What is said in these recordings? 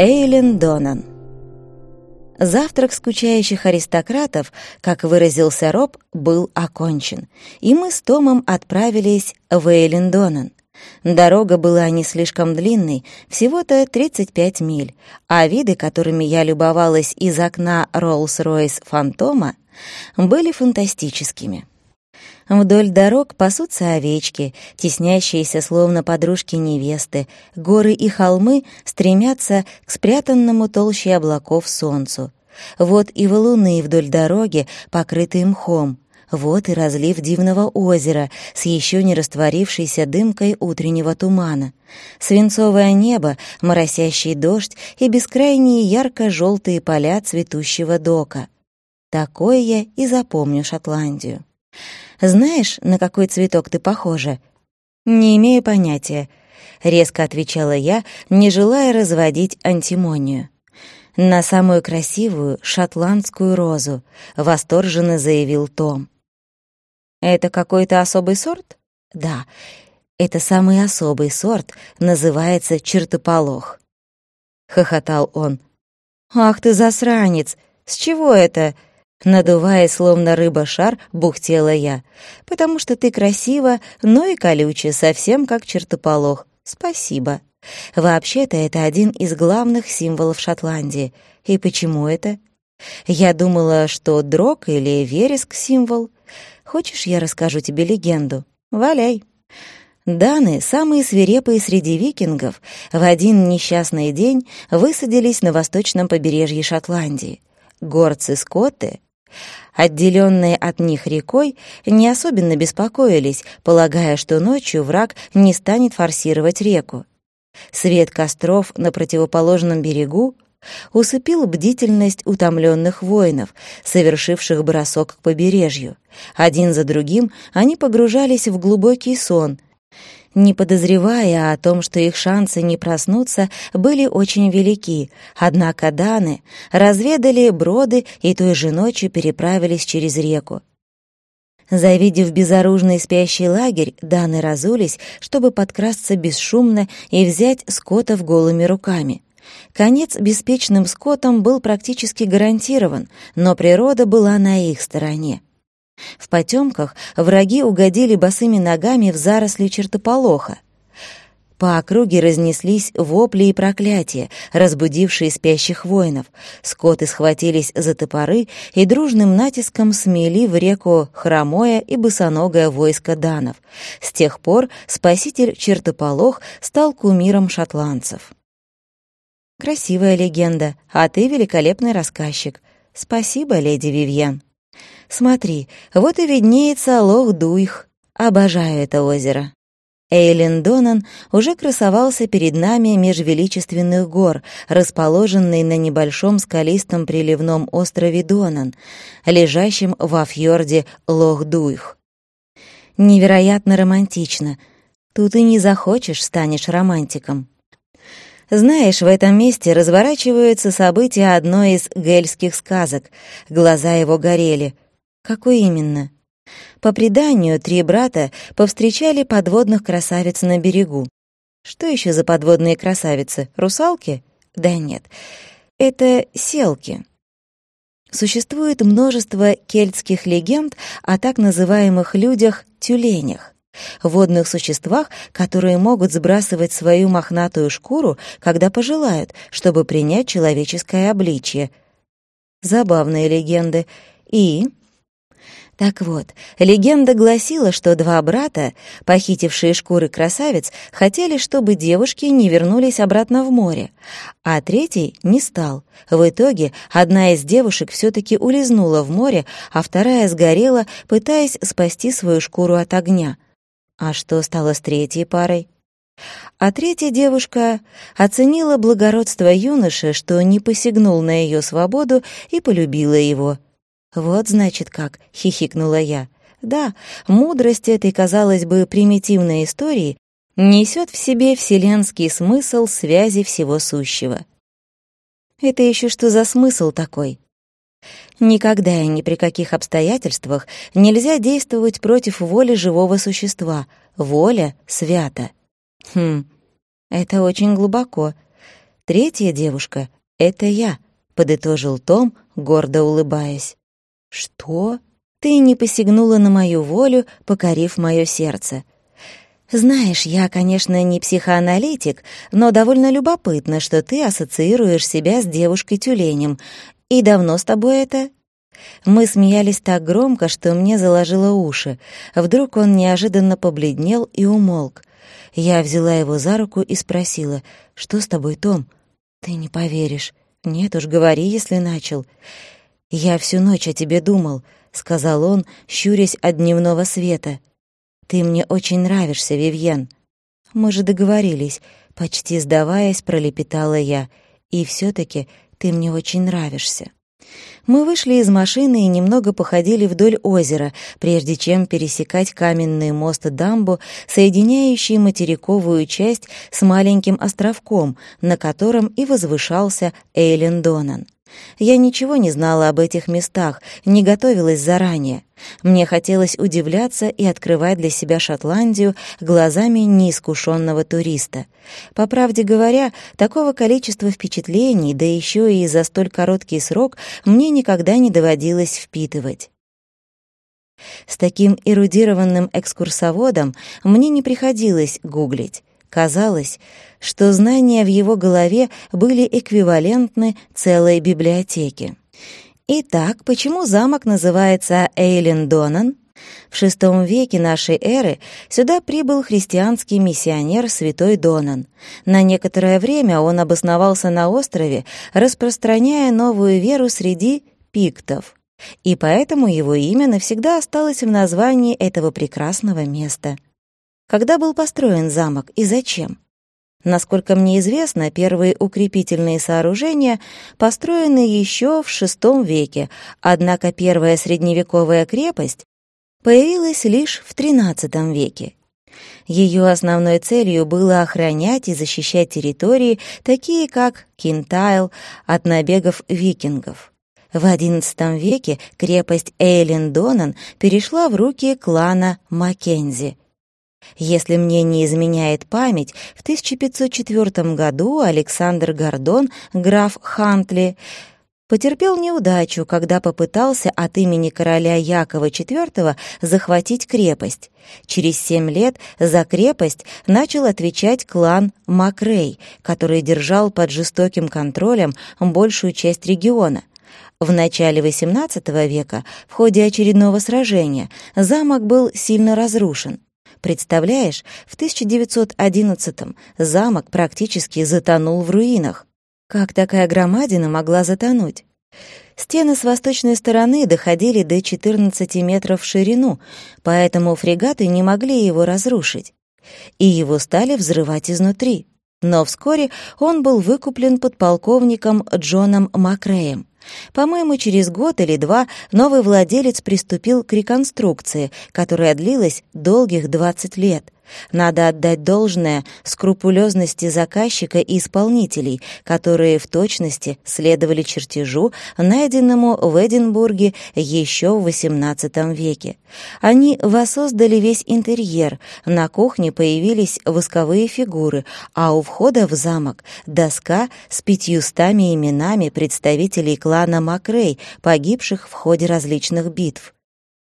Эйлен Донан Завтрак скучающих аристократов, как выразился Роб, был окончен, и мы с Томом отправились в Эйлен Донан. Дорога была не слишком длинной, всего-то 35 миль, а виды, которыми я любовалась из окна Роллс-Ройс Фантома, были фантастическими. Вдоль дорог пасутся овечки, теснящиеся словно подружки невесты. Горы и холмы стремятся к спрятанному толще облаков солнцу. Вот и валуны вдоль дороги, покрытые мхом. Вот и разлив дивного озера с еще не растворившейся дымкой утреннего тумана. Свинцовое небо, моросящий дождь и бескрайние ярко-желтые поля цветущего дока. Такое я и запомню Шотландию. Знаешь, на какой цветок ты похожа?» «Не имею понятия», — резко отвечала я, не желая разводить антимонию. «На самую красивую шотландскую розу», — восторженно заявил Том. «Это какой-то особый сорт?» «Да, это самый особый сорт, называется чертополох», — хохотал он. «Ах ты засранец! С чего это?» Надувая, словно рыба-шар, бухтела я. «Потому что ты красива, но и колючая, совсем как чертополох. Спасибо. Вообще-то это один из главных символов Шотландии. И почему это? Я думала, что дрог или вереск — символ. Хочешь, я расскажу тебе легенду? Валяй». Даны, самые свирепые среди викингов, в один несчастный день высадились на восточном побережье Шотландии. Горцы-скотты Отделенные от них рекой, не особенно беспокоились, полагая, что ночью враг не станет форсировать реку. Свет костров на противоположном берегу усыпил бдительность утомленных воинов, совершивших бросок к побережью. Один за другим они погружались в глубокий сон, не подозревая о том, что их шансы не проснуться были очень велики, однако Даны разведали броды и той же ночью переправились через реку. Завидев безоружный спящий лагерь, Даны разулись, чтобы подкрасться бесшумно и взять скотов голыми руками. Конец беспечным скотом был практически гарантирован, но природа была на их стороне. В потемках враги угодили босыми ногами в заросли чертополоха. По округе разнеслись вопли и проклятия, разбудившие спящих воинов. Скоты схватились за топоры и дружным натиском смели в реку хромое и босоногое войско данов. С тех пор спаситель чертополох стал кумиром шотландцев. Красивая легенда, а ты великолепный рассказчик. Спасибо, леди Вивьен. Смотри, вот и виднеется Лох-Дуйх. Обожаю это озеро. Эйлен Донан уже красовался перед нами меж величественных гор, расположенный на небольшом скалистом приливном острове Донан, лежащем во фьорде Лох-Дуйх. Невероятно романтично. Тут и не захочешь, станешь романтиком. Знаешь, в этом месте разворачиваются события одной из гельских сказок. Глаза его горели — какой именно? По преданию, три брата повстречали подводных красавиц на берегу. Что еще за подводные красавицы? Русалки? Да нет, это селки. Существует множество кельтских легенд о так называемых людях-тюленях, водных существах, которые могут сбрасывать свою мохнатую шкуру, когда пожелают, чтобы принять человеческое обличье. Забавные легенды. И так вот, легенда гласила, что два брата, похитившие шкуры красавиц, хотели, чтобы девушки не вернулись обратно в море, а третий не стал. В итоге одна из девушек все-таки улизнула в море, а вторая сгорела, пытаясь спасти свою шкуру от огня. А что стало с третьей парой? А третья девушка оценила благородство юноши, что не посягнул на ее свободу и полюбила его — «Вот, значит, как!» — хихикнула я. «Да, мудрость этой, казалось бы, примитивной истории несет в себе вселенский смысл связи всего сущего». «Это еще что за смысл такой?» Никогда и ни при каких обстоятельствах нельзя действовать против воли живого существа. Воля свята. Хм, это очень глубоко. Третья девушка — это я, подытожил Том, гордо улыбаясь. Что? Ты не посягнула на мою волю, покорив мое сердце. Знаешь, я, конечно, не психоаналитик, но довольно любопытно, что ты ассоциируешь себя с девушкой-тюленем. И давно с тобой это? Мы смеялись так громко, что мне заложило уши. Вдруг он неожиданно побледнел и умолк. Я взяла его за руку и спросила, «Что с тобой, Том?» «Ты не поверишь. Нет уж, говори, если начал». «Я всю ночь о тебе думал», — сказал он, щурясь от дневного света. «Ты мне очень нравишься, Вивьен». «Мы же договорились», — почти сдаваясь, пролепетала я. «И все таки ты мне очень нравишься». Мы вышли из машины и немного походили вдоль озера, прежде чем пересекать каменный мост-дамбу, соединяющий материковую часть с маленьким островком, на котором и возвышался Эйлен Донан. Я ничего не знала об этих местах, не готовилась заранее. Мне хотелось удивляться и открывать для себя Шотландию глазами неискушенного туриста. По правде говоря, такого количества впечатлений, да еще и за столь короткий срок, мне никогда не доводилось впитывать. С таким эрудированным экскурсоводом мне не приходилось гуглить. Казалось, что знания в его голове были эквивалентны целой библиотеке. Итак, почему замок называется Эйлен Донан? В VI веке нашей эры сюда прибыл христианский миссионер святой Донан. На некоторое время он обосновался на острове, распространяя новую веру среди пиктов. И поэтому его имя навсегда осталось в названии этого прекрасного места. Когда был построен замок и зачем? Насколько мне известно, первые укрепительные сооружения построены еще в VI веке, однако первая средневековая крепость появилась лишь в XIII веке. Ее основной целью было охранять и защищать территории, такие как Кинтайл, от набегов викингов. В XI веке крепость Эйлен-Донан перешла в руки клана Маккензи — если мне не изменяет память, в 1504 году Александр Гордон, граф Хантли, потерпел неудачу, когда попытался от имени короля Якова IV захватить крепость. Через семь лет за крепость начал отвечать клан Макрей, который держал под жестоким контролем большую часть региона. В начале XVIII века в ходе очередного сражения замок был сильно разрушен. Представляешь, в 1911-м замок практически затонул в руинах. Как такая громадина могла затонуть? Стены с восточной стороны доходили до 14 метров в ширину, поэтому фрегаты не могли его разрушить. И его стали взрывать изнутри. Но вскоре он был выкуплен подполковником Джоном Макреем. По-моему, через год или два новый владелец приступил к реконструкции, которая длилась долгих 20 лет. Надо отдать должное скрупулезности заказчика и исполнителей, которые в точности следовали чертежу, найденному в Эдинбурге еще в XVIII веке. Они воссоздали весь интерьер, на кухне появились восковые фигуры, а у входа в замок — доска с пятьюстами именами представителей клана Макрей, погибших в ходе различных битв.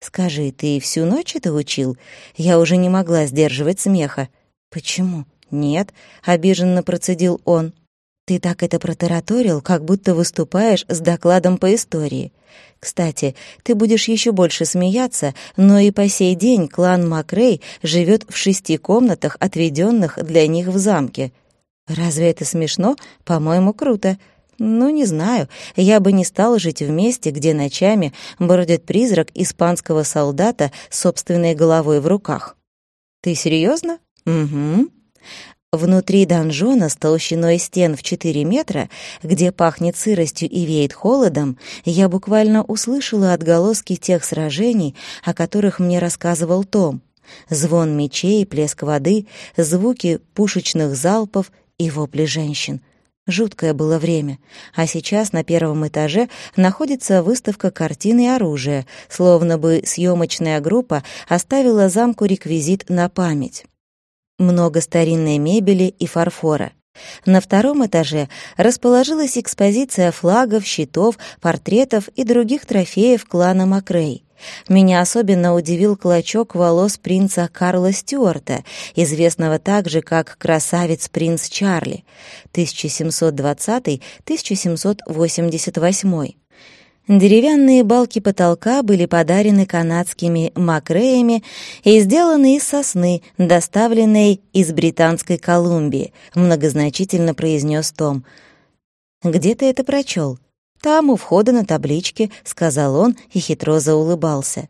«Скажи, ты всю ночь это учил?» Я уже не могла сдерживать смеха. «Почему?» «Нет», — обиженно процедил он. «Ты так это протараторил, как будто выступаешь с докладом по истории. Кстати, ты будешь еще больше смеяться, но и по сей день клан Макрей живет в шести комнатах, отведенных для них в замке. Разве это смешно? По-моему, круто. Ну, не знаю, я бы не стал жить в месте, где ночами бродит призрак испанского солдата с собственной головой в руках. Ты серьезно? Угу. Внутри донжона с толщиной стен в 4 метра, где пахнет сыростью и веет холодом, я буквально услышала отголоски тех сражений, о которых мне рассказывал Том. Звон мечей, плеск воды, звуки пушечных залпов и вопли женщин — Жуткое было время, а сейчас на первом этаже находится выставка картин и оружия, словно бы съемочная группа оставила замку реквизит на память. Много старинной мебели и фарфора. На втором этаже расположилась экспозиция флагов, щитов, портретов и других трофеев клана Макрей. Меня особенно удивил клочок волос принца Карла Стюарта, известного также как красавец принц Чарли, 1720-1788. Деревянные балки потолка были подарены канадскими макреями и сделаны из сосны, доставленной из Британской Колумбии, многозначительно произнес Том. «Где ты это прочел?» «Там, у входа на табличке», — сказал он и хитро заулыбался.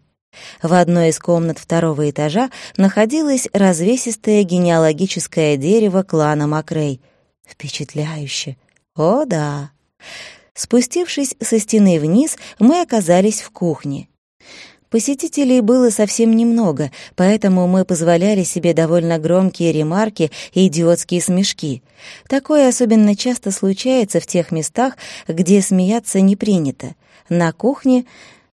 В одной из комнат второго этажа находилось развесистое генеалогическое дерево клана Макрей. Впечатляюще. О, да. Спустившись со стены вниз, мы оказались в кухне. Посетителей было совсем немного, поэтому мы позволяли себе довольно громкие ремарки и идиотские смешки. Такое особенно часто случается в тех местах, где смеяться не принято. На кухне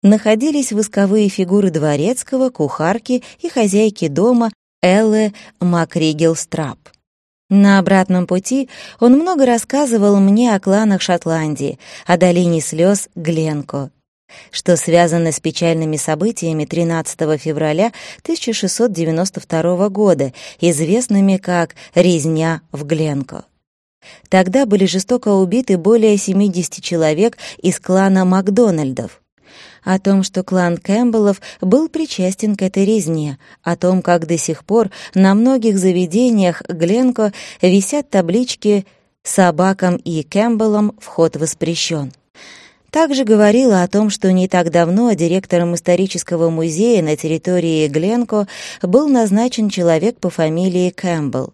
находились восковые фигуры дворецкого, кухарки и хозяйки дома Эллы Макригелстрап. На обратном пути он много рассказывал мне о кланах Шотландии, о долине слез Гленко, что связано с печальными событиями 13 февраля 1692 года, известными как «Резня в Гленко». Тогда были жестоко убиты более 70 человек из клана Макдональдов о том, что клан Кэмпбеллов был причастен к этой резне, о том, как до сих пор на многих заведениях Гленко висят таблички «Собакам и Кэмпбеллам вход воспрещен». Также говорила о том, что не так давно директором исторического музея на территории Гленко был назначен человек по фамилии Кэмпбелл.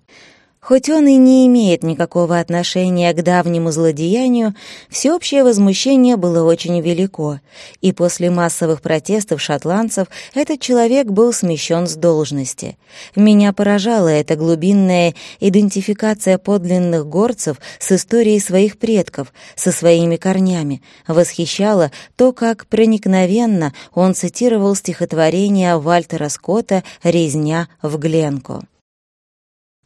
Хоть он и не имеет никакого отношения к давнему злодеянию, всеобщее возмущение было очень велико, и после массовых протестов шотландцев этот человек был смещен с должности. Меня поражала эта глубинная идентификация подлинных горцев с историей своих предков, со своими корнями, восхищало то, как проникновенно он цитировал стихотворение Вальтера Скотта «Резня в Гленку»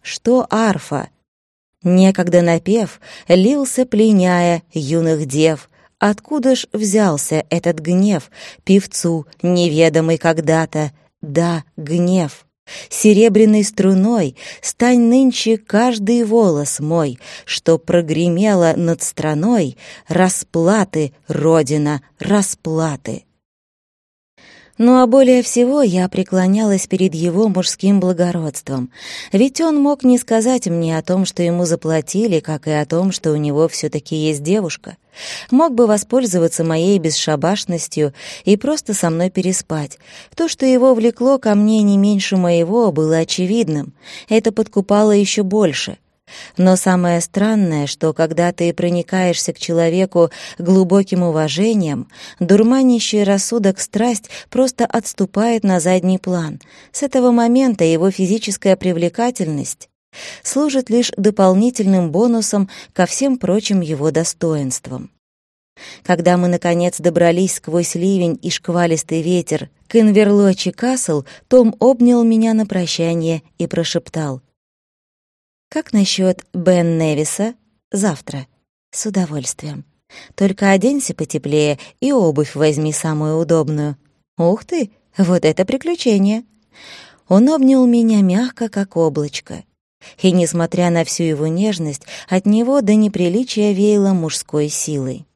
что арфа. Некогда напев лился, пленяя юных дев. Откуда ж взялся этот гнев, певцу, неведомый когда-то? Да, гнев. Серебряной струной стань нынче каждый волос мой, что прогремело над страной расплаты, Родина, расплаты. Ну а более всего я преклонялась перед его мужским благородством, ведь он мог не сказать мне о том, что ему заплатили, как и о том, что у него все-таки есть девушка. Мог бы воспользоваться моей бесшабашностью и просто со мной переспать. То, что его влекло ко мне не меньше моего, было очевидным. Это подкупало еще больше — но самое странное, что когда ты проникаешься к человеку глубоким уважением, дурманящий рассудок страсть просто отступает на задний план. С этого момента его физическая привлекательность служит лишь дополнительным бонусом ко всем прочим его достоинствам. Когда мы, наконец, добрались сквозь ливень и шквалистый ветер к Инверлочи Касл, Том обнял меня на прощание и прошептал — как насчет Бен Невиса? Завтра. С удовольствием. Только оденься потеплее и обувь возьми самую удобную. Ух ты, вот это приключение. Он обнял меня мягко, как облачко. И, несмотря на всю его нежность, от него до неприличия веяло мужской силой.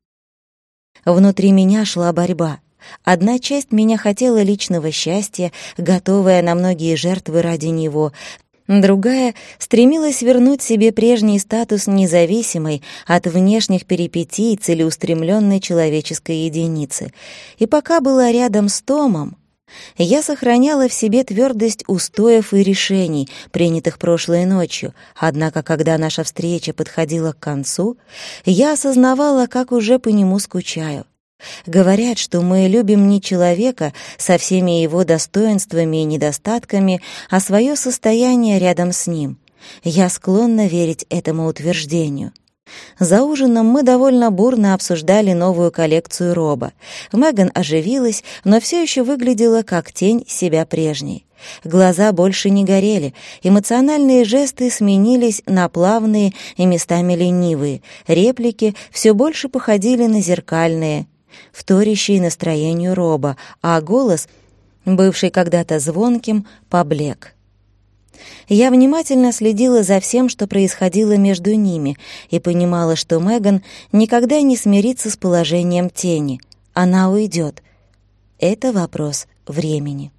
Внутри меня шла борьба. Одна часть меня хотела личного счастья, готовая на многие жертвы ради него, Другая стремилась вернуть себе прежний статус независимой от внешних перипетий целеустремленной человеческой единицы. И пока была рядом с Томом, я сохраняла в себе твердость устоев и решений, принятых прошлой ночью, однако когда наша встреча подходила к концу, я осознавала, как уже по нему скучаю. Говорят, что мы любим не человека со всеми его достоинствами и недостатками, а свое состояние рядом с ним. Я склонна верить этому утверждению. За ужином мы довольно бурно обсуждали новую коллекцию Роба. Меган оживилась, но все еще выглядела как тень себя прежней. Глаза больше не горели, эмоциональные жесты сменились на плавные и местами ленивые, реплики все больше походили на зеркальные, вторящие настроению Роба, а голос, бывший когда-то звонким, поблек. Я внимательно следила за всем, что происходило между ними, и понимала, что Меган никогда не смирится с положением тени. Она уйдет. Это вопрос времени.